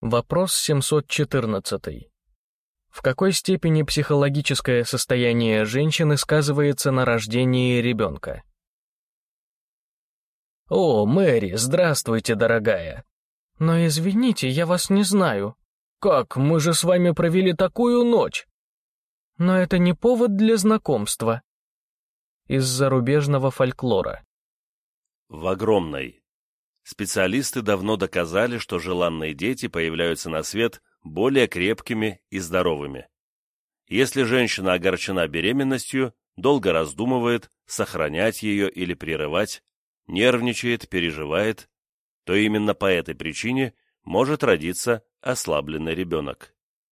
Вопрос 714. В какой степени психологическое состояние женщины сказывается на рождении ребенка? «О, Мэри, здравствуйте, дорогая!» «Но извините, я вас не знаю». «Как? Мы же с вами провели такую ночь!» «Но это не повод для знакомства». Из зарубежного фольклора. В огромной. Специалисты давно доказали, что желанные дети появляются на свет более крепкими и здоровыми. Если женщина огорчена беременностью, долго раздумывает, сохранять ее или прерывать, нервничает, переживает, то именно по этой причине может родиться ослабленный ребенок.